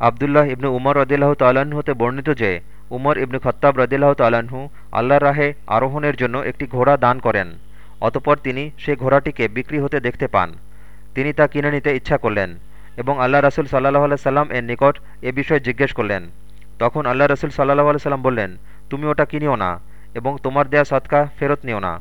আবদুল্লাহ ইবনু উমর রদিল্লাহ তাল্লাহ্ন হতে বর্ণিত যে, উমর ইবনু খত্তাব রদিল্লাহ তাল্লাহ্ন আল্লাহ রাহে আরোহণের জন্য একটি ঘোড়া দান করেন। অতপর তিনি সে ঘোড়াটিকে বিক্রি হতে দেখতে পান। তিনি তা কিনে নিতে ইচ্ছা করলেন এবং আল্লাহ রসুল সাল্লাহ আল্লাহ সাল্লাম এর নিকট এ বিষয়ে জিজ্ঞেস করলেন। তখন আল্লাহ রসুল সাল্লাহ আল্লাহ সাল্লাম বললেন, তুমি ওটা কিনিও না এবং তোমার দেয়া সৎকা ফেরত নিও না।